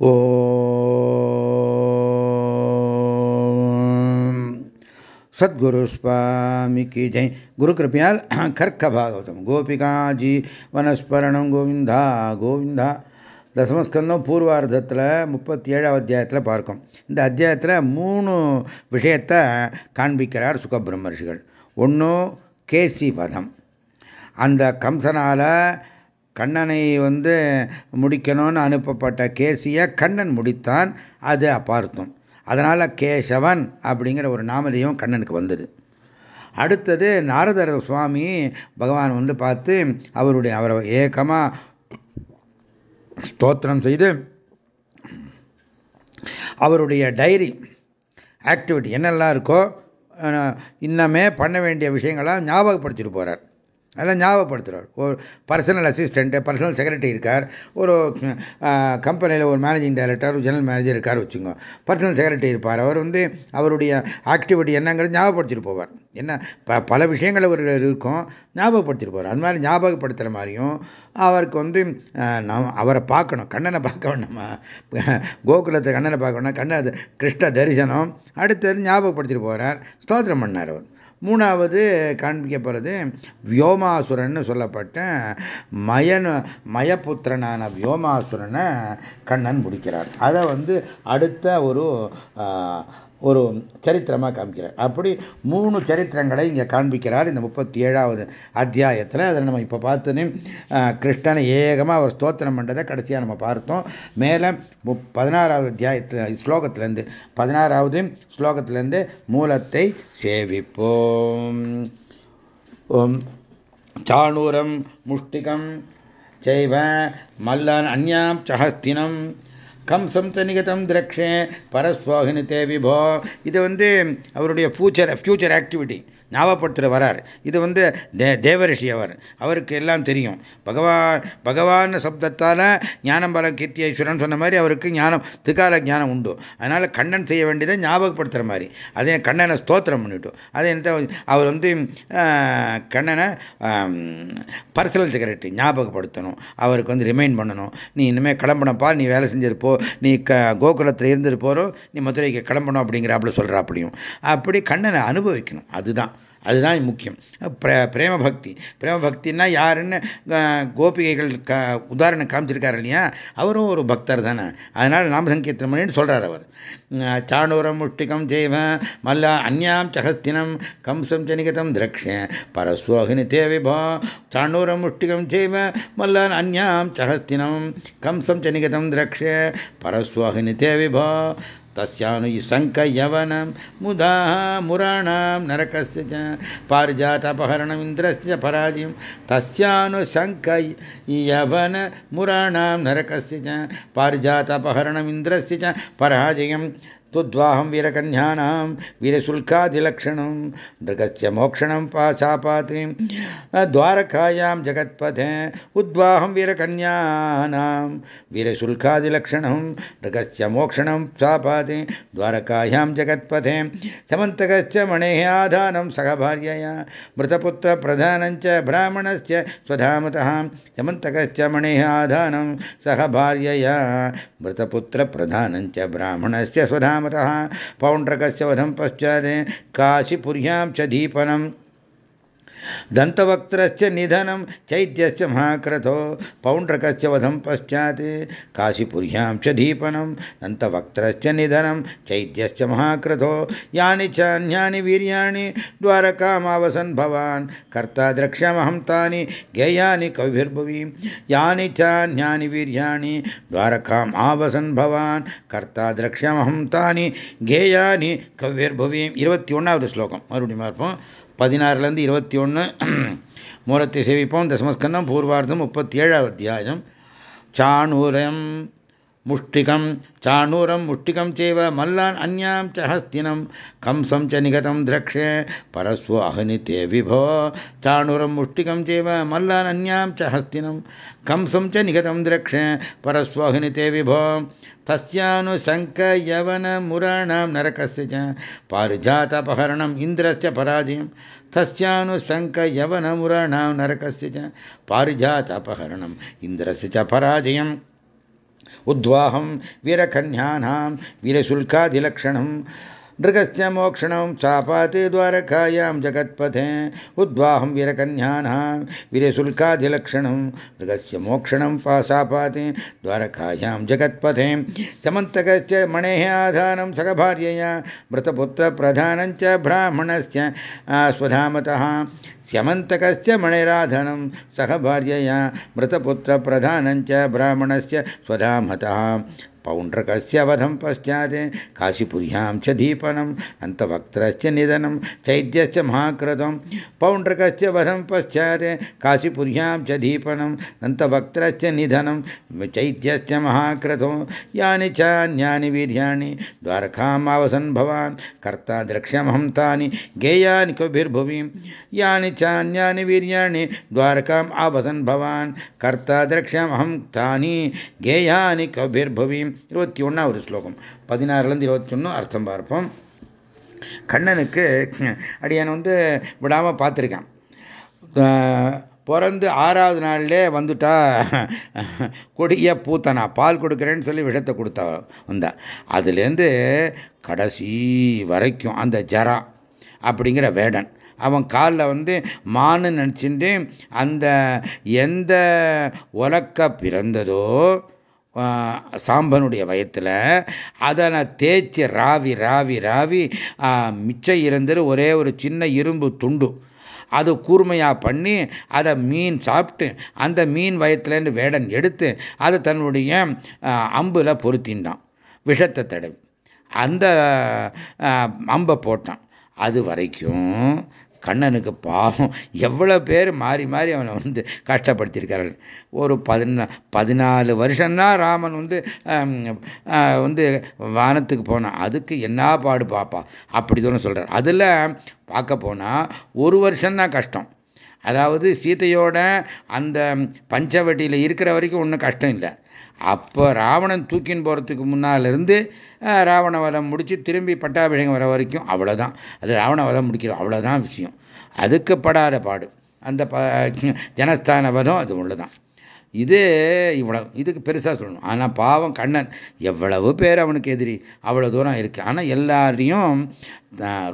ஓ சத்குரு சுவாமிக்கு கி ஜெய் குரு கிருப்பையால் கர்க்க பாகவதம். கோபிகா ஜி வனஸ்மரணம் கோவிந்தா கோவிந்தா. தசமஸ்கந்தம் பூர்வார்த்தத்தில் முப்பத்தி ஏழாவது அத்தியாயத்தில் பார்க்கும். இந்த அத்தியாயத்தில் மூணு விஷயத்தை காண்பிக்கிறார் சுகபிரம்மர்ஷிகள் ஒன்று கேசி வதம். அந்த கம்சனால் கண்ணனை வந்து முடிக்கணும்னு அனுப்பப்பட்ட கேசியை கண்ணன் முடித்தான். அது அப்பார்த்தம் அதனால் கேசவன் அப்படிங்கிற ஒரு நாமதையும் கண்ணனுக்கு வந்தது. அடுத்தது நாரதர் சுவாமி பகவான் வந்து பார்த்து அவருடைய அவரை ஏக்கமாக ஸ்தோத்திரம் செய்து அவருடைய டைரி ஆக்டிவிட்டி என்னெல்லாம் இருக்கோ இன்னமே பண்ண வேண்டிய விஷயங்களாம் ஞாபகப்படுத்திட்டு போகிறார் அதெல்லாம் ஞாபகப்படுத்துகிறார் ஒரு பர்சனல் அசிஸ்டண்ட்டு பர்சனல் செக்ரட்டரி இருக்கார். ஒரு கம்பெனியில் ஒரு மேனேஜிங் டைரக்டர் ஒரு ஜெனரல் மேனேஜர் இருக்கார் வச்சுங்க பர்சனல் செக்ரட்டரி இருப்பார். அவர் வந்து அவருடைய ஆக்டிவிட்டி என்னங்கிறது ஞாபகப்படுத்திட்டு போவார். என்ன ப பல விஷயங்கள் அவர் இருக்கும். ஞாபகப்படுத்திட்டு போவார். அது மாதிரி ஞாபகப்படுத்துகிற மாதிரியும் அவருக்கு வந்து நம்ம அவரை பார்க்கணும். கண்ணனை பார்க்க வேண்டாமா? கோகுலத்தை கண்ணனை பார்க்கணும் கண்ண கிருஷ்ண தரிசனம். அடுத்தது ஞாபகப்படுத்திட்டு போகிறார் ஸ்தோத்திரம் பண்ணார் அவர். மூணாவது காண்பிக்கப்படுறது வியோமாசுரன் சொல்லப்பட்ட மயன் மயபுத்திரனான வியோமாசுரனை கண்ணன் முடிக்கிறார். அதை வந்து அடுத்த ஒரு ஒரு சரித்திரமாக காமிக்கிறார். அப்படி மூணு சரித்திரங்களை இங்கே காண்பிக்கிறார் இந்த முப்பத்தி ஏழாவது அத்தியாயத்தில். அதில் நம்ம இப்போ பார்த்தோன்னே கிருஷ்ணனை ஏகமாக அவர் ஸ்தோத்திரம் பண்ணுறதை கடைசியாக நம்ம பார்த்தோம். மேலே பதினாறாவது அத்தியாயத்தில் ஸ்லோகத்திலேருந்து பதினாறாவது ஸ்லோகத்திலேருந்து மூலத்தை சேவிப்போம். ஓம். சாணூரம் முஷ்டிகம் செய்வ மல்லான் அந்யாம் சஹஸ்தினம் கம்சம் தனிகதம் திரக்ஷே பரஸ்வாகினி தேவிபோ இது வந்து அவருடைய ஃபியூச்சர் ஃபியூச்சர் ஆக்டிவிட்டி ஞாபகப்படுத்துகிற வரார். இது வந்து தே தேவரிஷி அவர். அவருக்கு எல்லாம் தெரியும். பகவான் பகவான் சப்தத்தால் ஞானம் பல கீர்த்தி ஐஸ்வரன் சொன்ன மாதிரி அவருக்கு ஞானம் திகால ஞானம் உண்டு. அதனால் கண்ணன் செய்ய வேண்டியதை ஞாபகப்படுத்துகிற மாதிரி. அதே கண்ணனை ஸ்தோத்திரம் பண்ணிவிட்டோம் அதே அவர் வந்து கண்ணனை பர்சனல் செக்ரட்டரி ஞாபகப்படுத்தணும். அவருக்கு வந்து ரிமைண்ட் பண்ணணும். நீ இனிமேல் கிளம்பணப்பா நீ வேலை செஞ்சிருப்போ நீ க கோகுலத்தில் இருந்துட்டு நீ மதுரைக்கு கிளம்பணும் அப்படிங்கிறாப்புல சொல்கிற அப்படியும் அப்படி கண்ணனை அனுபவிக்கணும். அதுதான். அதுதான் முக்கியம். பிரேம பக்தி பிரேம பக்தின்னா யாருன்னு கோபிகைகள் க உதாரணம் காமிச்சிருக்காரு இல்லையா? அவரும் ஒரு பக்தர் தானே. அதனால் நாம சங்கீர்த்தனம் பண்ணிட்டு சொல்கிறார் அவர் சாணூரம் முஷ்டிகம் ஜெய்வ மல்ல அந்யாம் சகஸ்தினம் கம்சம் சனிகதம் திரக்ஷ பரஸ்வோகினி தேவிபோ சாணூரம் முஷ்டிகம் ஜெய்வ மல்ல அந்யாம் சகஸ்தினம் கம்சம் சனிகதம் திரக்ஷ பரஸ்வோகினி தேவிபோ तस्यानुसङ्कयवनं मुदा मुराणां नरकस्य च पारिजातपहरणम् इन्द्रस्य पराजयं तस्यानुसङ्कयवनमुराणां नरकस्य च पारिजातपहरणम् इन्द्रस्य च पराजयं तुद्वाहं वीरकन्यानां वीरशुल्कादिलक्षणं मृगस्य मोक्षणं पाशापात्रीं, द्वारकायां जगत्पथे उद्वाहं वीरकन्यानां वीरशुल्कादिलक्षणं मृगस्य मोक्षणं सापाति द्वारकायां जगत्पथे समन्तकस्य मणेः आधानं सह भार्यया, मृतपुत्रप्रधानञ्च ब्राह्मणस्य स्वधामतः समन्तकस्य मणेः आधानं सह भार्यया, मृतपुत्रप्रधानञ्च ब्राह्मणस्य स्वधामतः वधम वधं पश्चात् काशीपुर्यां च दन्तवक्त्रस्य निधनं चैत्यस्य महाक्रतो पौण्ड्रकस्य वधं पश्चात् काशीपुर्यां च दीपनं दन्तवक्त्रस्य निधनं चैत्यस्य महाक्रतो यानि च अन्यानि वीर्याणि द्वारकामावसन् भवान् कर्ता द्रक्ष्यामहं तानि गेयानि कविभिर्भुवि यानि च अन्यानि वीर्याणि द्वारकाम् आवसन् भवान् कर्ता द्रक्ष्यामहं तानि गेयानि कविभिर्भुवि இருபத்தி ஒன்றாவது ஸ்லோகம் மறுபடியும் பார்ப்போம் பதினாறுலேருந்து இருபத்தி ஒன்று மூலத்தை சேவிப்போம். தசமஸ்கந்தம் பூர்வார்த்தம் முப்பத்தி ஏழாவது அத்தியாயம். சாணூரம். मुष्टिकं चाणूरं मुष्टिकं चैव मल्लान् अन्यां च हस्तिनं कंसं च निगतं द्रक्ष्ये परस्व अहनिते विभो चाणूरं मुष्टिकं चैव मल्लान् अन्यां च हस्तिनं कंसं च निगतं द्रक्ष्ये परस्व अहनिते विभो तस्यानुशङ्कयवनमुराणां नरकस्य च पारिजातपहरणम् इन्द्रस्य पराजयं तस्यानुशङ्कयवनमुराणां नरकस्य च पारिजातपहरणम् इन्द्रस्य च पराजयम् उद्वाहं वीरकन्यानां वीरशुल्कादिलक्षणं नृगस्य मोक्षणं चापाति द्वारकायां जगत्पथे उद्वाहं वीरकन्यानां वीरशुल्कादिलक्षणं मृगस्य मोक्षणं पासापाति द्वारकायां जगत्पथे समन्तकस्य मणेः आधानं सखभार्यया मृतपुत्रप्रधानञ्च ब्राह्मणस्य स्वधामतः स्यमन्तकस्य मणिराधनम सह भार्य भार्यया मृतपुत्रप्रधानञ्च ब्राह्मणस्य स्वधामतः पौण्ड्रकस्य वधं पश्चात् काशीपुर्यां च दीपनम् अन्तवक्त्रस्य निधनं चैद्यस्य महाकृतं पौण्ड्रकस्य वधं पश्चात् काशीपुर्यां च दीपनम् अन्तवक्त्रस्य निधनं चैद्यस्य महाकृतो यानि च अन्यानि वीर्याणि कर्ता द्रक्ष्यमहं तानि, गेयानि यानि च अन्यानि वीर्याणि, द्वारकाम् आवसन् भवान्, कर्ता द्रक्ष्यमहं तानि, गेयानि कविर्भुवि இருபத்தி ஒன்றாவது ஸ்லோகம். பதினாறுலேருந்து இருபத்தி ஒன்று அர்த்தம் பார்ப்போம். கண்ணனுக்கு அடியான் வந்து விடாமல் பார்த்துருக்கான். பிறந்து ஆறாவது நாள்லே வந்துட்டா கொடிய பூத்தனா பால் கொடுக்குறேன்னு சொல்லி விஷத்தை கொடுத்தா வந்தா. அதுலேருந்து கடைசி வரைக்கும் அந்த ஜரா அப்படிங்கிற வேடன். அவன் காலில் வந்து மானு நினச்சிட்டு அந்த எந்த உலக்க பிறந்ததோ சாம்பனுடைய வயத்தில் அதை தேய்ச்சி ராவி ராவி ராவி மிச்சம் இருந்தது ஒரே ஒரு சின்ன இரும்பு துண்டு. அது கூர்மையாக பண்ணி அதை மீன் சாப்பிட்டு அந்த மீன் வயத்துலேருந்து வேடன் எடுத்து அதை தன்னுடைய அம்பில் பொருத்தின்றான் விஷத்தை தடவி. அந்த அம்பை போட்டான். அது வரைக்கும் கண்ணனுக்கு பாவம். எவ்வளோ பேர் மாறி மாறி அவனை வந்து கஷ்டப்படுத்தியிருக்கார்கள் ஒரு பதினா பதினாலு வருஷம்னா ராமன் வந்து வந்து வானத்துக்கு போனான். அதுக்கு என்ன பாடு பாப்பா? அப்படி தானே சொல்கிறார் அதில் பார்க்க போனால் ஒரு வருஷம்தான் கஷ்டம். அதாவது சீதையோட அந்த பஞ்சவட்டியில் இருக்கிற வரைக்கும் ஒன்றும் கஷ்டம் இல்லை. அப்போ ராவணன் தூக்கின்னு போகிறதுக்கு முன்னாலிருந்து ராவண வதம் முடித்து திரும்பி பட்டாபிஷேகம் வர வரைக்கும் அவ்வளோதான் அது ராவண வதம் முடிக்கிறோம் அவ்வளோதான் விஷயம். அதுக்கு படாத பாடு. அந்த ப ஜனஸ்தான வதம் அது உள்ளதான். இது இவ்வளவு இதுக்கு பெருசாக சொல்லணும். ஆனால் பாவம் கண்ணன் எவ்வளவு பேர் அவனுக்கு எதிரி அவ்வளோ தூரம் இருக்கு. ஆனால் எல்லாரையும்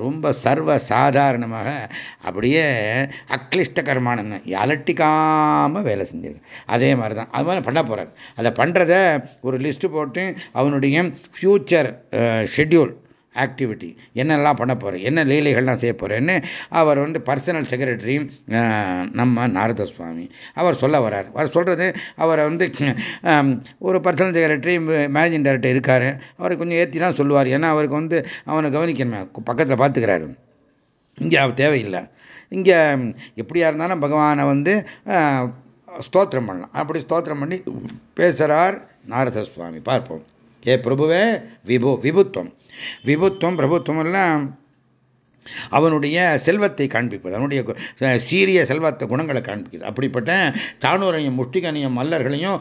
ரொம்ப சர்வ சாதாரணமாக அப்படியே அக்லிஷ்டகரமான அலட்டிக்காமல் வேலை செஞ்சிருக்கு அதே மாதிரி தான் அது மாதிரி பண்ண போகிறார் அதை பண்ணுறத ஒரு லிஸ்ட்டு போட்டு அவனுடைய ஃப்யூச்சர் ஷெட்யூல் ஆக்டிவிட்டி என்னெல்லாம் பண்ண போகிறேன் என்ன லீலைகள்லாம் செய்ய போகிறேன்னு அவர் வந்து பர்சனல் செக்ரட்டரி நம்ம நாரத சுவாமி அவர் சொல்ல வரார். அவர் சொல்கிறது அவரை வந்து ஒரு பர்சனல் செக்ரட்டரி மேனேஜிங் டைரக்டர் இருக்கார். அவரை கொஞ்சம் ஏற்றி தான் சொல்லுவார். ஏன்னா அவருக்கு வந்து அவனை கவனிக்கணுமே. பக்கத்தில் பார்த்துக்கிறாரு இங்கே அவர் தேவையில்லை. இங்கே எப்படியா இருந்தாலும் பகவானை வந்து ஸ்தோத்திரம் பண்ணலாம். அப்படி ஸ்தோத்திரம் பண்ணி பேசுகிறார் நாரத சுவாமி பார்ப்போம். ஏ பிரபுவே விபு விபுத்துவம் விபுத்துவம் பிரபுத்துவம் எல்லாம் அவனுடைய செல்வத்தை காண்பிப்பது. அவனுடைய சீரிய செல்வத்தை குணங்களை காண்பிக்குது அப்படிப்பட்ட தானூரையும் முஷ்டிகனையும் மல்லர்களையும்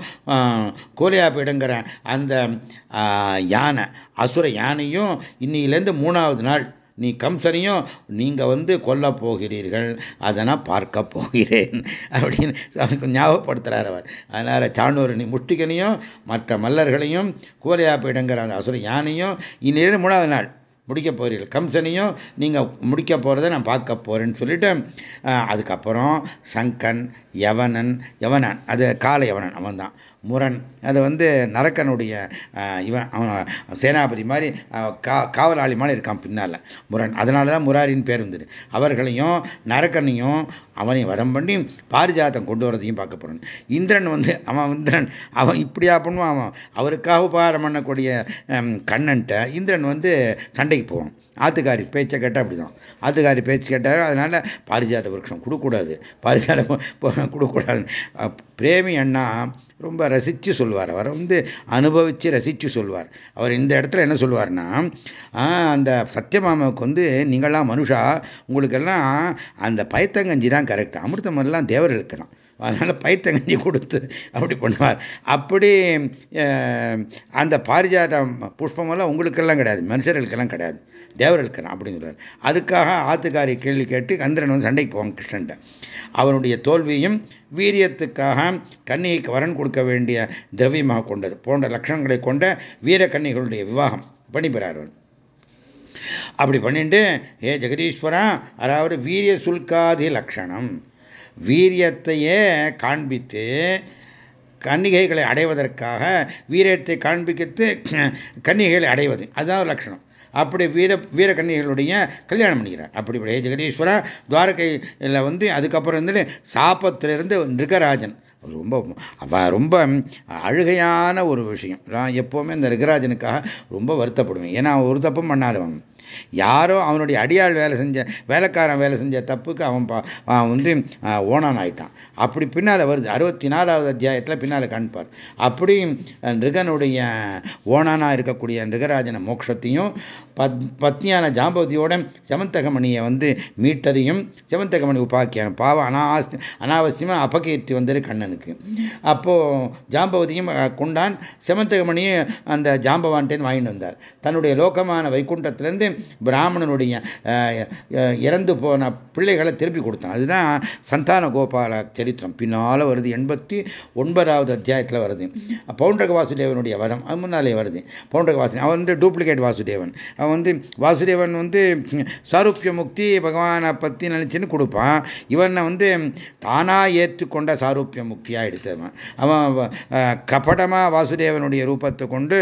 கோலியாப்பிடங்கிற அந்த யானை அசுர யானையும் இன்னிலேருந்து மூணாவது நாள் நீ கம்சனையும் நீங்கள் வந்து கொல்ல போகிறீர்கள் அதை நான் பார்க்க போகிறேன். அப்படின்னு அவனுக்கு ஞாபகப்படுத்துகிறார் அவர். அதனால் சாணூர் நீ முஷ்டிகனையும் மற்ற மல்லர்களையும் கோலியாப்பிடங்கிற அந்த அசுர யானையும் இந்நேரம் மூணாவது நாள் முடிக்க போகிறீர்கள் கம்சனையும் நீங்கள் முடிக்க போகிறத நான் பார்க்க போகிறேன்னு சொல்லிட்டு அதுக்கப்புறம் சங்கன் யவனன் யவனன் அது கால யவனன் அவன் தான் முரண். அது வந்து நரக்கனுடைய இவன் அவன் சேனாபதி மாதிரி கா காவலாளி மாதிரி இருக்கான் பின்னால் முரண். அதனால தான் முராரின்னு பேர் வந்தது அவர்களையும் நரக்கனையும் அவனையும் வதம் பண்ணி பாரிஜாத்தம் கொண்டு வரதையும் பார்க்க போகிறான் இந்திரன் வந்து அவன் இந்திரன் அவன் இப்படியா பண்ணுவான்? அவன் அவருக்காக உபகாரம் பண்ணக்கூடிய கண்ணன்ட்ட இந்திரன் வந்து சண்டைக்கு போவான். ஆத்துக்காரி பேச்சை கேட்டால் அப்படி தான் ஆத்துக்காரி பேச்சு கேட்டால் அதனால் பாரிஜாத விரக்ஷம் கொடுக்கூடாது பாரிஜாத கொடுக்கூடாது பிரேமி அண்ணா ரொம்ப ரசித்து சொல்வார். அவர் வந்து அனுபவித்து ரசித்து சொல்வார். அவர் இந்த இடத்துல என்ன சொல்வார்னா அந்த சத்தியமாமாவுக்கு வந்து நீங்களாம் மனுஷா உங்களுக்கெல்லாம் அந்த பயத்தங்கஞ்சி தான் கரெக்ட் அமிர்தம் எல்லாம் தேவர்களுக்கு தான் அதனால் பைத்தங்கஞ்சி கொடுத்து அப்படி பண்ணுவார். அப்படி அந்த பாரிஜாத புஷ்பமெல்லாம் உங்களுக்கெல்லாம் கிடையாது மனுஷர்களுக்கெல்லாம் கிடையாது தேவர்களுக்கெல்லாம் அப்படின்னு சொல்லுவார். அதுக்காக ஆத்துக்காரி கேள்வி கேட்டு கந்திரன் வந்து சண்டைக்கு போவாங்க கிருஷ்ணன்ட்ட. அவனுடைய தோல்வியும் வீரியத்துக்காக கன்னிகைக்கு வரன் கொடுக்க வேண்டிய திரவியமாக கொண்டது போன்ற லட்சணங்களை கொண்ட வீர கன்னிகளுடைய விவாகம் பண்ணி பெறார் அப்படி பண்ணிட்டு ஏ ஜெகதீஸ்வரா அதாவது வீரிய சுல்காதி லட்சணம் வீரியத்தையே காண்பித்து கன்னிகைகளை அடைவதற்காக வீரியத்தை காண்பிக்கத்து கன்னிகைகளை அடைவது. அதுதான் லட்சணம். அப்படி வீர வீர கன்னிகளுடைய கல்யாணம் பண்ணிக்கிறார். அப்படி ஜெகதீஸ்வரா துவாரகையில் வந்து அதுக்கப்புறம் வந்து சாப்பத்திலிருந்து நிருகராஜன் ரொம்ப அவ ரொம்ப அழுகையான ஒரு விஷயம். நான் எப்போவுமே இந்த ரிகராஜனுக்காக ரொம்ப வருத்தப்படுவேன். ஏன்னா ஒரு தப்பும் பண்ணாதவன். யாரோ அவனுடைய அடியாள் வேலை செஞ்ச வேலைக்காரன் வேலை செஞ்ச தப்புக்கு அவன் வந்து ஓனான் ஆயிட்டான். அப்படி பின்னால் வருது அறுபத்தி நாலாவது அத்தியாயத்தில் பின்னால் காண்பார் அப்படி நிருகனுடைய ஓனானாக இருக்கக்கூடிய நிருகராஜன மோட்சத்தையும் பத்னியான ஜாம்பவதியோட சமந்தகமணியை வந்து மீட்டதையும் சமந்தகமணி உபாக்கியான பாவம் அனாவசி அனாவசியமாக அபகீர்த்தி வந்தது கண்ணனுக்கு. அப்போது ஜாம்பவதியும் கொண்டான். செமந்தகமணியும் அந்த ஜாம்பவான்டேன் வாங்கிட்டு வந்தார். தன்னுடைய லோகமான வைகுண்டத்திலேருந்து பிராமணனுடைய இறந்து போன பிள்ளைகளை திருப்பி கொடுத்தான். அதுதான் சந்தான கோபால சரித்திரம். பின்னால் வருது எண்பத்தி ஒன்பதாவது அத்தியாயத்தில் வருது. பவுண்டக வாசுதேவனுடைய வரம் அது முன்னாலே வருது. பவுண்டக வாசுதேவன் அவன் வந்து டூப்ளிகேட் வாசுதேவன். அவன் வந்து வாசுதேவன் வந்து சாரூப்பிய முக்தி பகவானை பற்றி நினச்சின்னு கொடுப்பான். இவனை வந்து தானாக ஏற்றுக்கொண்ட சாரூப்பிய முக்தியாக எடுத்தவன். அவன் கபடமாக வாசுதேவனுடைய ரூபத்தை கொண்டு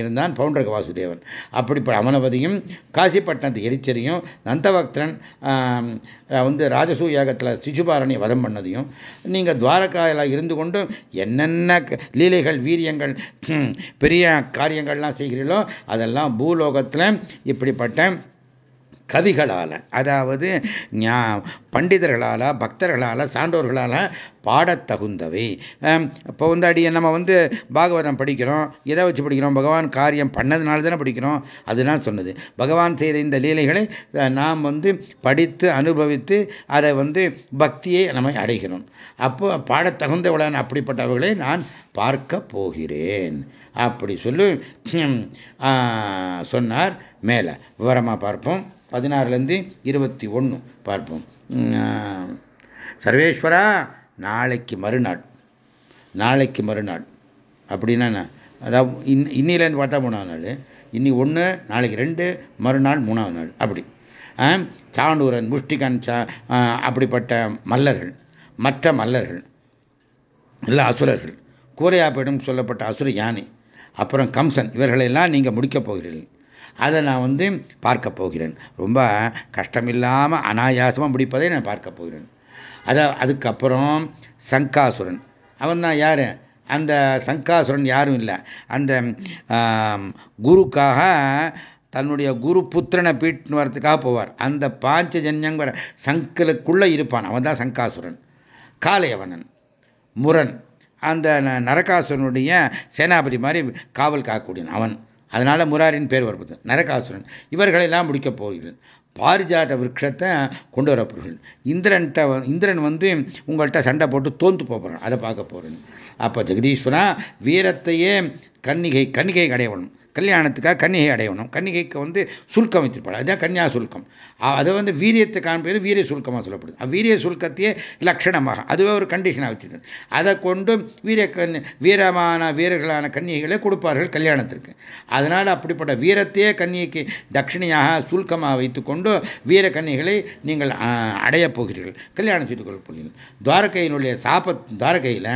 இருந்தான் பவுண்டர்க வாசுதேவன். அப்படிப்பட்ட அவனவதியும் காசிப்பட்டினத்து எரிச்சரியும் நந்தபக்தன் வந்து ராஜசூ யாகத்தில் சிசுபாரனை வதம் பண்ணதையும் நீங்கள் துவாரகாயில் இருந்து கொண்டு என்னென்ன லீலைகள் வீரியங்கள் பெரிய காரியங்கள்லாம் செய்கிறீர்களோ அதெல்லாம் பூலோகத்தில் இப்படிப்பட்ட கவிகளால் அதாவது பண்டிதர்களால் பக்தர்களால் சான்றோர்களால் பாடத்தகுந்தவை இப்போ வந்து அடி நம்ம வந்து பாகவதம் படிக்கிறோம் எதை வச்சு படிக்கிறோம்? பகவான் காரியம் பண்ணதுனால தானே படிக்கிறோம்? அதுதான் சொன்னது. பகவான் செய்த இந்த லீலைகளை நாம் வந்து படித்து அனுபவித்து அதை வந்து பக்தியை நம்ம அடைகிறோம். அப்போ பாடத்தகுந்தவளான அப்படிப்பட்டவர்களை நான் பார்க்க போகிறேன். அப்படி சொல்லி சொன்னார் மேலே. விவரமாக பார்ப்போம். பதினாறுலேருந்து இருபத்தி ஒன்று பார்ப்போம். சர்வேஸ்வரா நாளைக்கு மறுநாள். நாளைக்கு மறுநாள். அப்படின்னா அதாவது இன் இன்னிலேருந்து பார்த்தா மூணாவது நாள். இன்னி ஒன்று நாளைக்கு ரெண்டு மறுநாள் மூணாவது நாள். அப்படி. சாண்டூரன் முஷ்டிகன் சா அப்படிப்பட்ட மல்லர்கள். மற்ற மல்லர்கள். இல்லை அசுரர்கள். கூரையாப்பிடம் சொல்லப்பட்ட அசுர யானை அப்புறம் கம்சன் இவர்களெல்லாம் நீங்கள் முடிக்கப் போகிறீர்கள். அதை நான் வந்து பார்க்க போகிறேன். ரொம்ப கஷ்டமில்லாமல் அனாயாசமாக முடிப்பதை நான் பார்க்க போகிறேன். அதை அதுக்கப்புறம் சங்காசுரன். அவன் தான் யார்? அந்த சங்காசுரன் யாரும் இல்லை. அந்த குருக்காக தன்னுடைய குரு புத்திரனை பீட்டு வரத்துக்காக போவார். அந்த பாஞ்சஜன்யங்கிற சங்கலுக்குள்ளே இருப்பான். அவன் தான் சங்காசுரன். காளையவனன். முரண். அந்த நரகாசுரனுடைய சேனாபதி மாதிரி காவல் காக்கக்கூடியவன் அவன். அதனால முராரின் பேர் வருவது நரகாசுரன். இவர்களெல்லாம் முடிக்கப் போகிறேன் பாரிஜாத விரக்ஷத்தை கொண்டு வர போகிறேன் இந்திரன்ட்ட இந்திரன் வந்து உங்கள்கிட்ட சண்டை போட்டு தோந்து போகிறேன் அதை பார்க்க போகிறேன் அப்போ ஜெகதீஸ்வரா வீரத்தையே கன்னிகை கன்னிகை கடையவனும் கல்யாணத்துக்காக கன்னிகை அடையணும். கன்னிகைக்கு வந்து சுல்கம் வச்சிருப்பாள் அதுதான் கன்னியா சுல்கம். அதை வந்து வீரியத்தை காண்பது வீரிய சுல்கமாக சொல்லப்படுது. வீரிய சுல்கத்தையே லட்சணமாக அதுவே ஒரு கண்டிஷனாக வச்சிருக்கு அதை கொண்டு வீர கண் வீரமான வீரர்களான கன்னிகைகளை கொடுப்பார்கள் கல்யாணத்திற்கு. அதனால் அப்படிப்பட்ட வீரத்தையே கன்னிகைக்கு தட்சிணையாக சுல்கமாக வைத்துக்கொண்டு வீர கன்னிகளை நீங்கள் அடையப் போகிறீர்கள். கல்யாணம் செய்து கொள்ள போகிறீர்கள். துவாரகையினுடைய சாப துவாரகையில்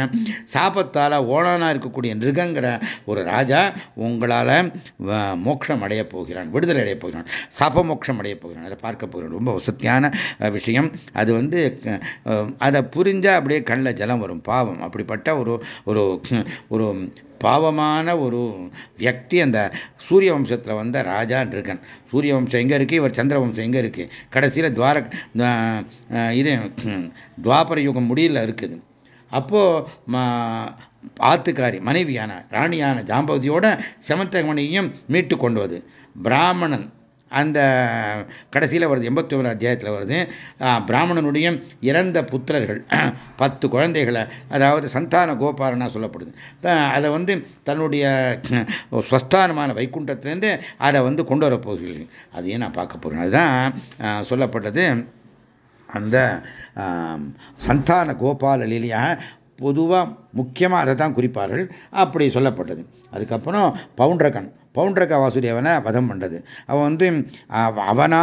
சாபத்தால் ஓனானா இருக்கக்கூடிய நிருகங்கிற ஒரு ராஜா உங்களால் மோட்சம் அடையப் போகிறான் விடுதலை அடையப் போகிறான் சாப மோட்சம் அடையப் போகிறான். அதை பார்க்க போகிறான். ரொம்ப வசத்தியான விஷயம். அது வந்து அதை புரிஞ்சால் அப்படியே கண்ணில் ஜலம் வரும். பாவம். அப்படிப்பட்ட ஒரு ஒரு ஒரு பாவமான ஒரு வியக்தி அந்த சூரிய வம்சத்தில் வந்த ராஜான் நிருகன் சூரிய வம்சம் எங்கே இருக்குது இவர் சந்திர வம்சம் எங்கே இருக்குது கடைசியில் துவார இது துவாபர யுகம் முடியல இருக்குது. அப்போது ஆத்துக்காரி மனைவியான ராணியான ஜாம்பவதியோட செமந்தகமணியையும் மீட்டு கொண்டு வது பிராமணன் அந்த கடைசியில் வருது எண்பத்தி ஒரு அத்தியாயத்தில் வருது. பிராமணனுடைய இறந்த புத்திரர்கள் பத்து குழந்தைகளை அதாவது சந்தான கோபாலனா சொல்லப்படுது. அதை வந்து தன்னுடைய ஸ்வஸ்தானமான வைக்குண்டத்திலேருந்து அதை வந்து கொண்டு வரப்போகிறீர்கள் அதையும் நான் பார்க்க போகிறேன் அதுதான் சொல்லப்பட்டது. அந்த சந்தான கோபால லீலையாக பொதுவாக முக்கியமாக அதை தான் குறிப்பார்கள். அப்படி சொல்லப்பட்டது. அதுக்கப்புறம் பவுண்டரகன் பவுண்டரக வாசுதேவனை வதம் பண்ணது அவன் வந்து அவனா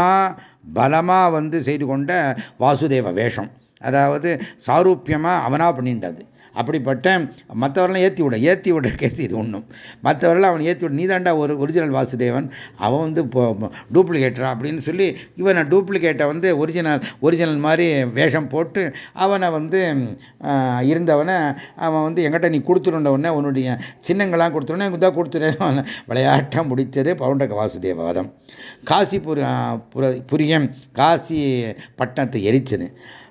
பலமாக வந்து செய்து கொண்ட வாசுதேவ வேஷம். அதாவது சாரூப்பியமாக அவனா பண்ணிட்டது அப்படிப்பட்ட மற்றவரெல்லாம் ஏற்றி விட ஏற்றி விட கேஸ் இது ஒன்றும் மற்றவரெல்லாம் அவன் ஏற்றி விட நீ தாண்டா ஒரு ஒரிஜினல் வாசுதேவன் அவன் வந்து டூப்ளிகேட்டரா அப்படின்னு சொல்லி இவனை டூப்ளிகேட்டை வந்து ஒரிஜினல் ஒரிஜினல் மாதிரி வேஷம் போட்டு அவனை வந்து இருந்தவனை அவன் வந்து எங்கிட்ட நீ கொடுத்துருண்டவொடனே உன்னுடைய சின்னங்கள்லாம் கொடுத்துருனே தான் கொடுத்துருவேன் விளையாட்டம் முடித்தது பவுண்டக வாசுதேவவாதம். காசி புர புரியம் காசி பட்டணத்தை எரிச்சது.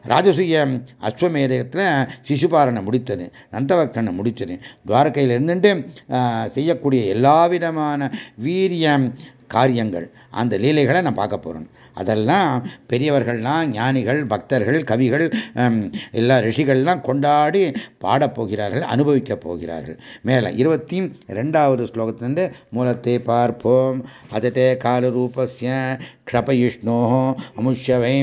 ராஜசூய அஸ்வமேதத்தில் சிசுபாரனை முடித்தது நந்தபக்தனை முடித்தது. துவாரகையில் இருந்துட்டு செய்யக்கூடிய எல்லா விதமான வீரியம் காரியங்கள். அந்த லீலைகளை நான் பார்க்க போகிறேன் அதெல்லாம் பெரியவர்கள்லாம் ஞானிகள் பக்தர்கள் கவிகள் எல்லா ரிஷிகள்லாம் கொண்டாடி பாடப்போகிறார்கள் அனுபவிக்கப் போகிறார்கள். மேலே இருபத்தி ரெண்டாவது ஸ்லோகத்திலிருந்து மூலத்தை பார்ப்போம். அததே காலரூபஸ்ய க்ஷபயிஷ்ணோ அமுஷ்யவை.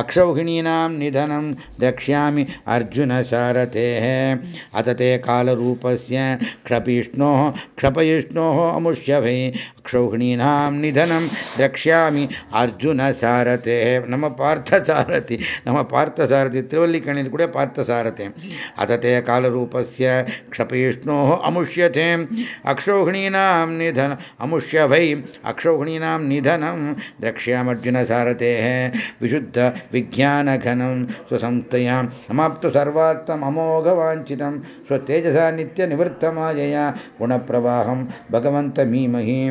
அக்ஷௌகிணீனாம் நிதனம் திரக்ஷாமி அர்ஜுனசாரதே அததே காலரூபஸ்ய க்ஷபிஷ்ணோ க்ஷபயிஷ்ணோ அமுஷ்யவை. क्षौहिणीनाम निधनम द्रक्षा अर्जुन सारथे, नम पार्थ सारथि, नम पार्थ सारथि, त्रिवल्लिकणी कूड पार्थ सारथे। अतते कालरूप से क्षपिष्णो अमुष्यथे अक्षौहिणीनाम निधन, अमुष्य वै। अक्षौहिणीनाम निधनम द्रक्ष्यामर्जुन सारथे। विशुद्ध विज्ञान घनम स्वसंतया समाप्त सर्वार्थम अमोघवांचित स्वतेजसा नित्य गुण प्रवाहम भगवंत मीमही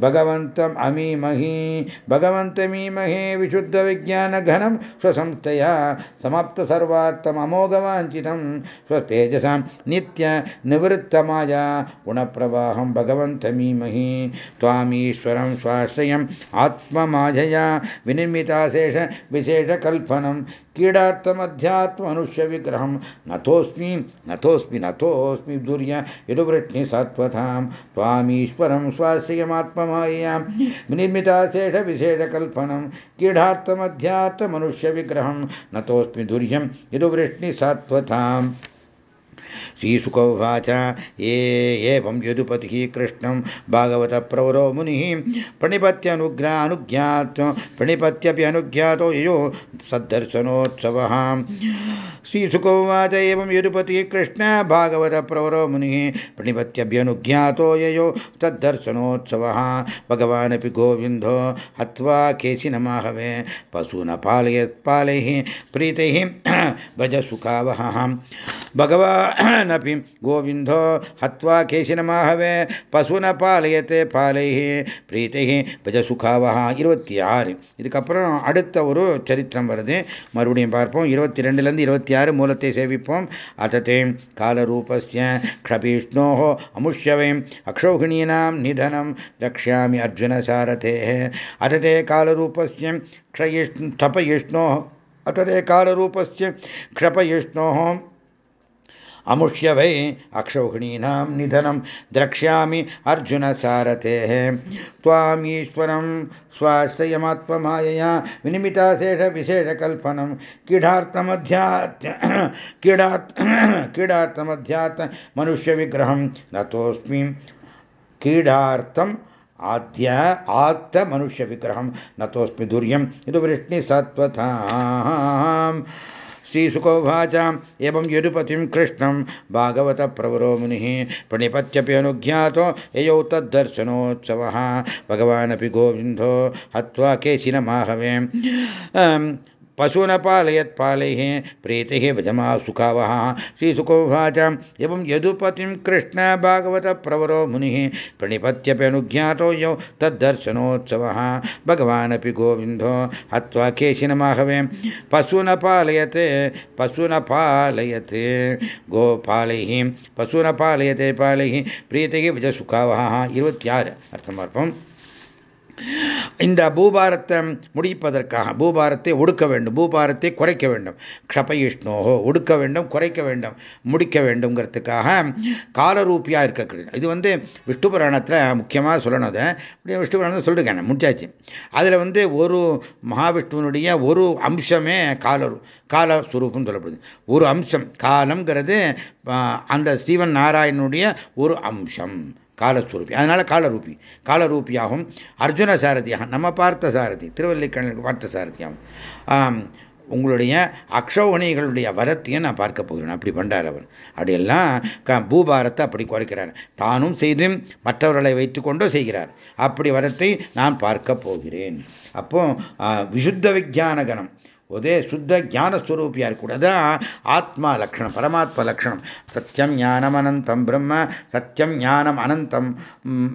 भगवन्तम् अमीमहि, भगवन्तमीमहे विशुद्धविज्ञानघनं स्वसंस्थया समाप्तसर्वार्थममोघवाञ्छितं स्वतेजसां नित्यनिवृत्तमाया गुणप्रवाहं भगवन्तमीमहि। त्वामीश्वरं स्वाश्रयम् आत्ममायया विनिर्मिताशेष विशेषकल्पनं क्रीडार्थमध्यात्मनुष्यविग्रहं नतोऽस्मि नतोऽस्मि नतोऽस्मि दुर्य यदुवृष्णिसत्त्वतां त्वामीश्वरं उपमायां विनिर्मिता शेषविशेषकल्पनं क्रीडार्थमध्यात्मनुष्यविग्रहं नतोऽस्मि दुर्यं यदुवृष्णिसात्वथाम् यदुवृष्णिसत्त्वताम् श्रीसुकोवाच ये एवं यदुपतिः कृष्णं भागवतप्रवरो मुनिः प्रणिपत्यनुग्रा अनुज्ञात प्रणिपत्यपि अनुज्ञातो यो सद्दर्शनोत्सवः। श्रीसुकोवाच एवं यदुपतिः कृष्ण भागवतप्रवरो मुनिः प्रणिपत्यभ्यनुज्ञातो ययो तद्दर्शनोत्सवः भगवानपि गोविन्दो हत्वा केशिनमाहवे पशून पालयत् पालैः, प्रीतैः भजसुखावहः भगवानपि गोविन्दो हत्वा केशिनमाहवे பசுன பாலயத்தை பாலைஹே பிரீத்தைஹே பஜ சுகாவஹா இருபத்தி ஆறு இதுக்கப்புறம் அடுத்த ஒரு சரித்திரம் வருது மறுபடியும் பார்ப்போம் இருபத்தி ரெண்டுலேருந்து இருபத்தி ஆறு மூலத்தை சேவிப்போம் அததே காலரூபஸ்ய க்ஷபீஷ்ணோः அமுஷ்யவே அக்ஷௌகிணீனாம் நிதனம் द्रक्ष्यामि अर्जुनसारथेः अतते कालरूपस्य क्षयिष् क्षपयिष्णोः अतते कालरूपस्य क्षपयिष्णोः अमुष्य वै अक्षौहिणीनां निधनं द्रक्ष्यामि अर्जुनसारथेः त्वामीश्वरं स्वाश्रयमात्ममायया विनिमिताशेषविशेषकल्पनं क्रीडार्थमध्यात् क्रीडात् क्रीडार्थमध्यात् मनुष्यविग्रहं नतोऽस्मि। क्रीडार्थम् आद्य आत्त मनुष्यविग्रहं नतोऽस्मि दुर्यं यदुवृष्णिसत्त्वताम् श्रीसुकोवाच एवं यदुपतिं कृष्णं भागवतप्रवरो मुनिः प्रणिपत्यपि अनुज्ञातो ययौ तद्दर्शनोत्सवः। भगवानपि गोविन्दो हत्वा केशिनमाहवे। पशून पालयत् पालैः प्रीतिः भजमा सुखावः श्रीसुकोवाच एवं यदुपतिं कृष्ण भागवतप्रवरो मुनिः प्रणिपत्यप्यनुज्ञातो यौ तद्दर्शनोत्सवः भगवानपि गोविन्दो हत्वा केशिनमाहवे पशून पालयते पशून पालयते गोपालैः पशून पालयते पालैः प्रीतिः भजसुखावः இருபத்தி ஆறு அர்த்தம் பார்ப்போம் இந்த பூபாரத்தை முடிப்பதற்காக பூபாரத்தை ஒடுக்க வேண்டும் பூபாரத்தை குறைக்க வேண்டும். க்ஷபயிஷ்ணோகோ ஒடுக்க வேண்டும் குறைக்க வேண்டும் முடிக்க வேண்டும்ங்கிறதுக்காக காலரூபியாக இருக்கக்கூடிய இது வந்து விஷ்ணு புராணத்தில் முக்கியமாக சொல்லணும் அதை. விஷ்ணு புராணத்தை சொல்லிருக்கேன் முடிச்சாச்சு. அதில் வந்து ஒரு மகாவிஷ்ணுவனுடைய ஒரு அம்சமே கால காலஸ்வரூபம் சொல்லப்படுது. ஒரு அம்சம் காலம்ங்கிறது அந்த ஸ்ரீவன் நாராயணனுடைய ஒரு அம்சம். காலஸ்வரூபி. அதனால காலரூபி. காலரூபியாகும். அர்ஜுன சாரதியாக நம்ம பார்த்த சாரதி திருவல்லிக்கண்ணனுக்கு பார்த்த சாரதியாகும். உங்களுடைய அக்ஷௌகணிகளுடைய வரத்தையும் நான் பார்க்க போகிறேன். அப்படி பண்டார் அவர். அப்படியெல்லாம் பூபாரத்தை அப்படி குறைக்கிறார். தானும் செய்து மற்றவர்களை வைத்துக்கொண்டோ செய்கிறார். அப்படி வரத்தை நான் பார்க்க போகிறேன். அப்போ விசுத்த விஜான கணம் ஒரே சுத்த ஞானஸ்வரூபியா இருக்கக்கூடாதான் ஆத்மா லக்ஷணம் பரமாத்மா லக்ஷணம். சத்தியம் ஞானம் அனந்தம் பிரம்ம சத்தியம் ஞானம் அனந்தம்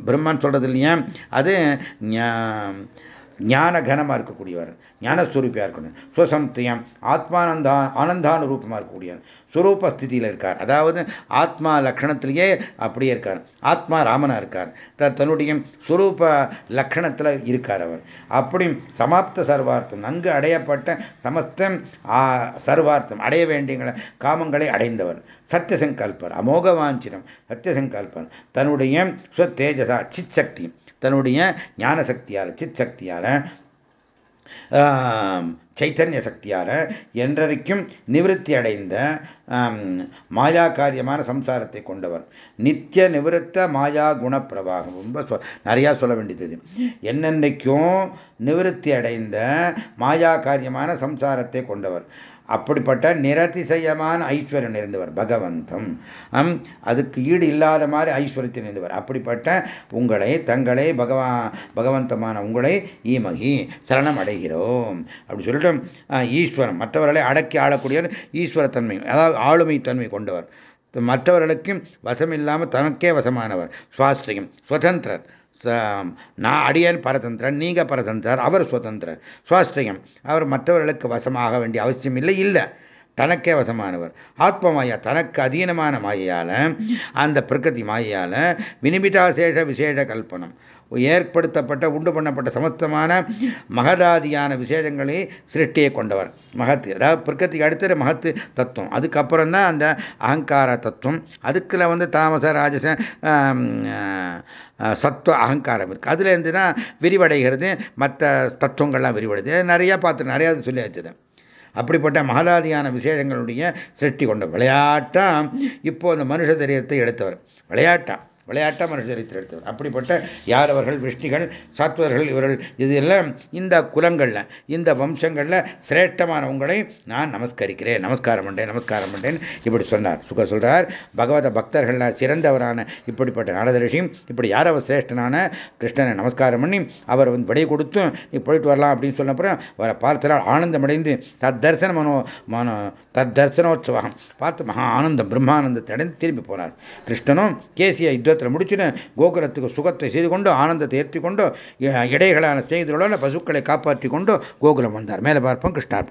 பிரம்மன் சொல்றது இல்லையா அது ஞான கனமாக இருக்கக்கூடியவர் ஞானஸ்வரூப்பியாக இருக்கணும். சுவசம்தியம் ஆத்மானந்தா ஆனந்தானுரூபமாக இருக்கக்கூடியவர் சுரூப ஸ்திதியில் இருக்கார். அதாவது ஆத்மா லக்ஷணத்திலேயே அப்படியே இருக்கார். ஆத்மா ராமனாக இருக்கார். தன்னுடைய சுரூப லக்ஷணத்தில் இருக்கார் அவர். அப்படி சமாப்த சர்வார்த்தம் நன்கு அடையப்பட்ட சமஸ்த சர்வார்த்தம் அடைய வேண்டிய காமங்களை அடைந்தவர். சத்தியசங்கல்பர் அமோகவாஞ்சினம் சத்தியசங்கல்பர். தன்னுடைய சுவ சித் சிச்சக்தி தன்னுடைய ஞான சக்தியால் சித் சக்தியால் சைத்தன்ய சக்தியால் என்றைக்கும் நிவிருத்தி அடைந்த மாயா காரியமான சம்சாரத்தை கொண்டவர். நித்திய நிவிருத்த மாயா குணப்பிரவாகம் ரொம்ப நிறையா சொல்ல வேண்டியது. என்னென்னைக்கும் நிவிருத்தி அடைந்த மாயா காரியமான சம்சாரத்தை கொண்டவர். அப்படிப்பட்ட நிரதிசயமான ஐஸ்வர்யம் நிறைந்தவர் பகவந்தம். அதுக்கு ஈடு இல்லாத மாதிரி ஐஸ்வர்யத்தை நிறைந்தவர். அப்படிப்பட்ட உங்களை தங்களை பகவா பகவந்தமான உங்களை ஈமகி சரணம் அடைகிறோம். அப்படி சொல்லிட்டு ஈஸ்வரம் மற்றவர்களை அடக்கி ஆளக்கூடியவர் ஈஸ்வரத்தன்மை அதாவது ஆளுமை தன்மை கொண்டவர். மற்றவர்களுக்கும் வசம் இல்லாமல் தனக்கே வசமானவர் சுவாஸ்திரியம் சுதந்திரர் நான் அடியன் பரதந்திரன் நீங்க பரதந்திரர் அவர் சுதந்திரர். சுவாஸ்திரியம். அவர் மற்றவர்களுக்கு வசமாக வேண்டிய அவசியம் இல்லை இல்லை. தனக்கே வசமானவர். ஆத்ம மாயா தனக்கு அதீனமான மாயையால அந்த பிரகிருதி மாயையால் வினிமிதாசேஷ விசேஷ கல்பனம். ஏற்படுத்தப்பட்ட உண்டு பண்ணப்பட்ட சமஸ்தமான மகதாதியான விசேஷங்களை சிருஷ்டியை கொண்டவர். மகத்து அதாவது பிரகத்திக்கு அடுத்த மகத்து தத்துவம். அதுக்கப்புறம் தான் அந்த அகங்கார தத்துவம். அதுக்குள்ள வந்து தாமச ராஜச சத்துவ அகங்காரம் இருக்குது அதுலேருந்து தான் விரிவடைகிறது. மற்ற தத்துவங்கள்லாம் விரிவடைது. நிறையா பார்த்து நிறையா சொல்லி வச்சது. அப்படிப்பட்ட மகதாதியான விசேஷங்களுடைய சிருஷ்டி கொண்ட விளையாட்டா இப்போ அந்த மனுஷ சரீரத்தை எடுத்தவர். விளையாட்டா. விளையாட்டாக மனுஷ சரித்திரம் எடுத்தவர். அப்படிப்பட்ட யார் அவர்கள்? விஷ்ணிகள் சாத்வர்கள் இவர்கள். இது எல்லாம் இந்த குலங்களில் இந்த வம்சங்களில் சிரேஷ்டமானவங்களை நான் நமஸ்கரிக்கிறேன். நமஸ்காரம் பண்ணேன் நமஸ்காரம் பண்ணேன் இப்படி சொன்னார். சுக சொல்றார் பகவத பக்தர்கள் சிறந்தவரான இப்படிப்பட்ட நாரத இப்படி யார் அவர் சிரேஷ்டனான? கிருஷ்ணனை நமஸ்காரம் பண்ணி அவர் வந்து விடை கொடுத்து நீ போயிட்டு வரலாம் அப்படின்னு சொன்னப்புறம் அவரை பார்த்தனால் ஆனந்தமடைந்து தத் மனோ மனோ தத் பார்த்து மகா ஆனந்தம் பிரம்மானந்தத்தை அடைந்து திரும்பி போனார். கிருஷ்ணனும் கேசிய யுத்த யுத்தத்தில் முடிச்சுன்னு கோகுலத்துக்கு சுகத்தை செய்து கொண்டு ஆனந்தத்தை ஏற்றி கொண்டு இடைகளான ஸ்நேகிதர்களோட பசுக்களை காப்பாற்றி கொண்டு கோகுலம் வந்தார். மேலே பார்ப்போம் கிருஷ்ணார்ப்பம்